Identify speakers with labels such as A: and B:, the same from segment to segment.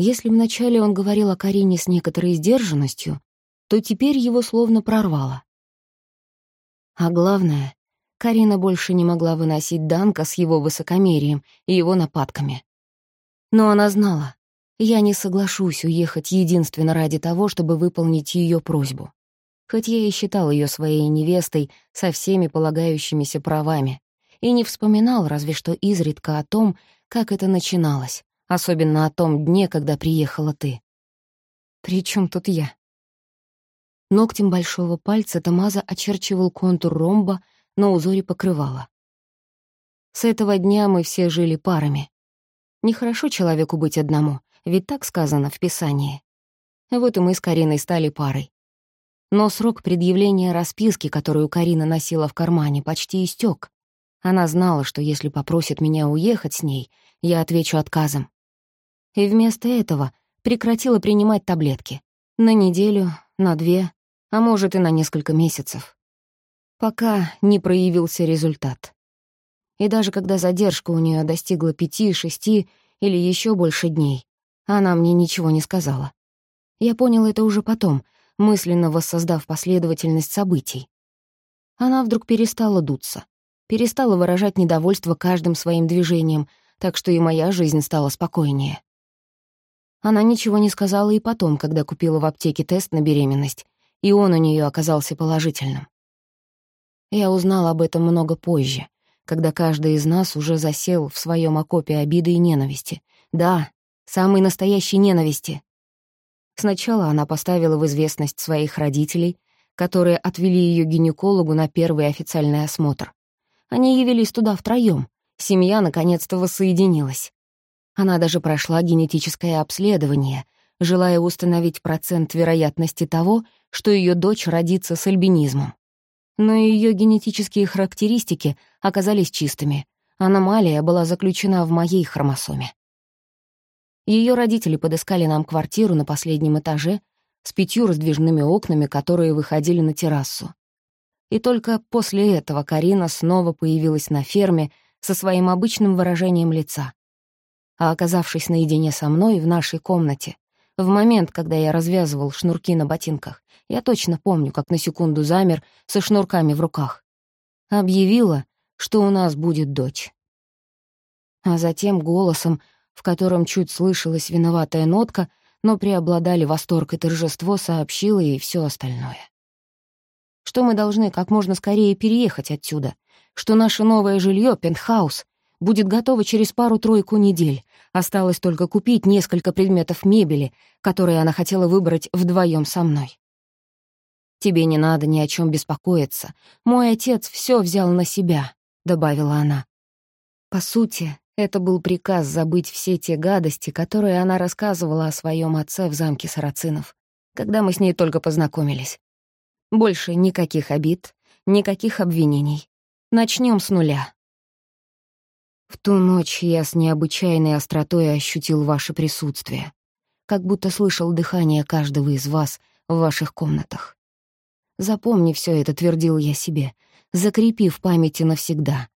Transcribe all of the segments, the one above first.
A: Если вначале он говорил о Карине с некоторой сдержанностью, то теперь его словно прорвало. А главное, Карина больше не могла выносить Данка с его высокомерием и его нападками. Но она знала, я не соглашусь уехать единственно ради того, чтобы выполнить ее просьбу. Хоть я и считал ее своей невестой со всеми полагающимися правами, и не вспоминал разве что изредка о том, как это начиналось, особенно о том дне, когда приехала ты. При чем тут я? Ногтем большого пальца Тамаза очерчивал контур ромба на узоре покрывала. С этого дня мы все жили парами. Нехорошо человеку быть одному, ведь так сказано в Писании. Вот и мы с Кариной стали парой. Но срок предъявления расписки, которую Карина носила в кармане, почти истек. Она знала, что если попросит меня уехать с ней, я отвечу отказом. И вместо этого прекратила принимать таблетки. На неделю, на две, а может и на несколько месяцев. Пока не проявился результат. И даже когда задержка у нее достигла пяти, шести или еще больше дней, она мне ничего не сказала. Я понял это уже потом, мысленно воссоздав последовательность событий. Она вдруг перестала дуться, перестала выражать недовольство каждым своим движением, так что и моя жизнь стала спокойнее. Она ничего не сказала и потом, когда купила в аптеке тест на беременность, и он у нее оказался положительным. Я узнал об этом много позже, когда каждый из нас уже засел в своем окопе обиды и ненависти. Да, самой настоящей ненависти. Сначала она поставила в известность своих родителей, которые отвели ее гинекологу на первый официальный осмотр. Они явились туда втроём. Семья наконец-то воссоединилась. Она даже прошла генетическое обследование, желая установить процент вероятности того, что ее дочь родится с альбинизмом. Но ее генетические характеристики оказались чистыми. Аномалия была заключена в моей хромосоме. Ее родители подыскали нам квартиру на последнем этаже с пятью раздвижными окнами, которые выходили на террасу. И только после этого Карина снова появилась на ферме со своим обычным выражением лица. А оказавшись наедине со мной в нашей комнате, в момент, когда я развязывал шнурки на ботинках, я точно помню, как на секунду замер со шнурками в руках, объявила, что у нас будет дочь. А затем голосом, в котором чуть слышалась виноватая нотка, но преобладали восторг и торжество, сообщила ей все остальное. Что мы должны как можно скорее переехать отсюда, что наше новое жилье, пентхаус, будет готово через пару-тройку недель. Осталось только купить несколько предметов мебели, которые она хотела выбрать вдвоем со мной. «Тебе не надо ни о чем беспокоиться. Мой отец все взял на себя», — добавила она. По сути, это был приказ забыть все те гадости, которые она рассказывала о своем отце в замке Сарацинов, когда мы с ней только познакомились. Больше никаких обид, никаких обвинений. Начнем с нуля. В ту ночь я с необычайной остротой ощутил ваше присутствие, как будто слышал дыхание каждого из вас в ваших комнатах. Запомни все это, твердил я себе, закрепи в памяти навсегда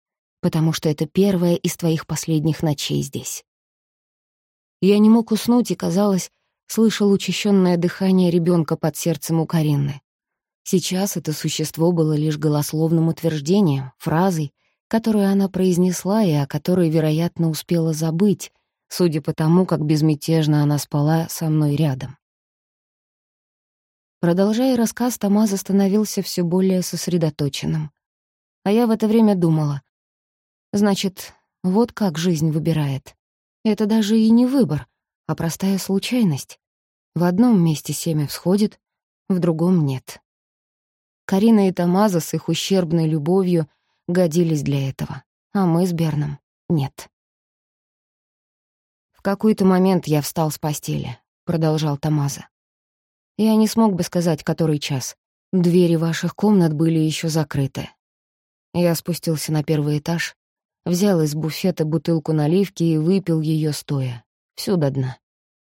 A: потому что это первая из твоих последних ночей здесь. Я не мог уснуть и, казалось, слышал учащенное дыхание ребенка под сердцем у Карины. Сейчас это существо было лишь голословным утверждением, фразой, которую она произнесла и о которой, вероятно, успела забыть, судя по тому, как безмятежно она спала со мной рядом. Продолжая рассказ, Томас становился все более сосредоточенным. А я в это время думала, Значит, вот как жизнь выбирает. Это даже и не выбор, а простая случайность. В одном месте семя всходит, в другом нет. Карина и Тамаза с их ущербной любовью годились для этого, а мы с Берном — нет. «В какой-то момент я встал с постели», — продолжал Тамаза. «Я не смог бы сказать, который час. Двери ваших комнат были еще закрыты. Я спустился на первый этаж, Взял из буфета бутылку наливки и выпил ее стоя. Всю до дна.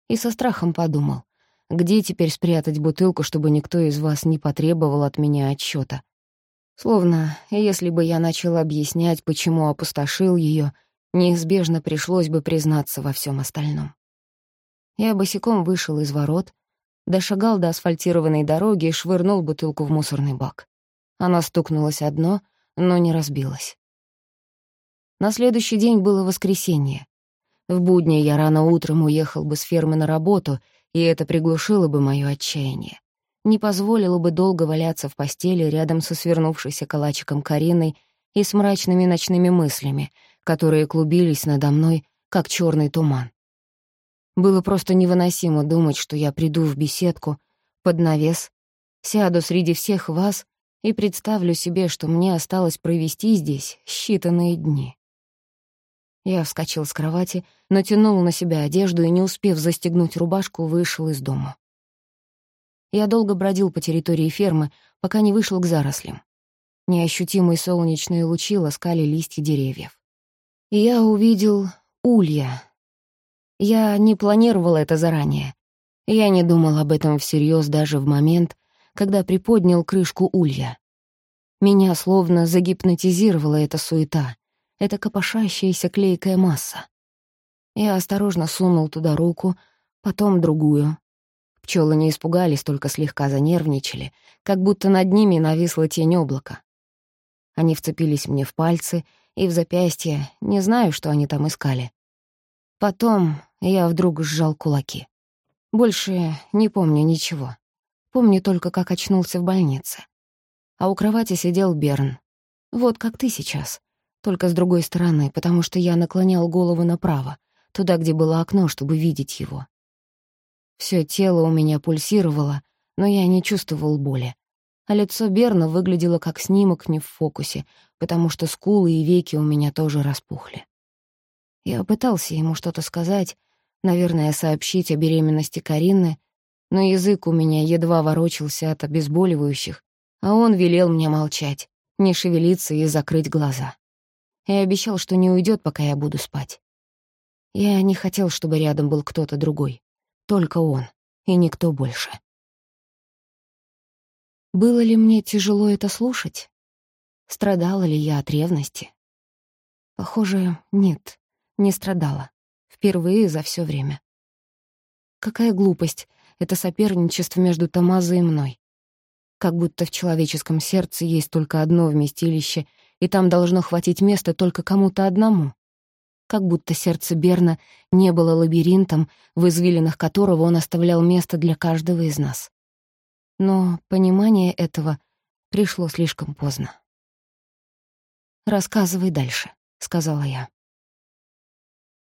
A: И со страхом подумал, где теперь спрятать бутылку, чтобы никто из вас не потребовал от меня отчета. Словно, если бы я начал объяснять, почему опустошил ее, неизбежно пришлось бы признаться во всем остальном. Я босиком вышел из ворот, дошагал до асфальтированной дороги и швырнул бутылку в мусорный бак. Она стукнулась о дно, но не разбилась. На следующий день было воскресенье. В будни я рано утром уехал бы с фермы на работу, и это приглушило бы моё отчаяние. Не позволило бы долго валяться в постели рядом со свернувшейся калачиком Кариной и с мрачными ночными мыслями, которые клубились надо мной, как чёрный туман. Было просто невыносимо думать, что я приду в беседку, под навес, сяду среди всех вас и представлю себе, что мне осталось провести здесь считанные дни. Я вскочил с кровати, натянул на себя одежду и, не успев застегнуть рубашку, вышел из дома. Я долго бродил по территории фермы, пока не вышел к зарослям. Неощутимые солнечные лучи ласкали листья деревьев. И я увидел улья, я не планировал это заранее. Я не думал об этом всерьез даже в момент, когда приподнял крышку улья. Меня словно загипнотизировала эта суета, эта копошащаяся клейкая масса. Я осторожно сунул туда руку, потом другую. Пчелы не испугались, только слегка занервничали, как будто над ними нависла тень облака. Они вцепились мне в пальцы и в запястье, не знаю, что они там искали. Потом я вдруг сжал кулаки. Больше не помню ничего. Помню только, как очнулся в больнице. А у кровати сидел Берн. Вот как ты сейчас. Только с другой стороны, потому что я наклонял голову направо, туда, где было окно, чтобы видеть его. Всё тело у меня пульсировало, но я не чувствовал боли. А лицо Берна выглядело как снимок не в фокусе, потому что скулы и веки у меня тоже распухли. Я пытался ему что-то сказать, наверное, сообщить о беременности Карины, но язык у меня едва ворочался от обезболивающих, а он велел мне молчать, не шевелиться и закрыть глаза. И обещал, что не уйдет, пока я буду спать. Я не хотел, чтобы рядом был кто-то другой. Только он, и никто больше. Было ли мне тяжело это слушать? Страдала ли я от ревности? Похоже, нет не страдала. Впервые за все время. Какая глупость — это соперничество между Томазо и мной. Как будто в человеческом сердце есть только одно вместилище, и там должно хватить места только кому-то одному. Как будто сердце Берна не было лабиринтом, в извилинах которого он оставлял место для каждого из нас. Но понимание этого пришло слишком поздно. «Рассказывай дальше», — сказала я.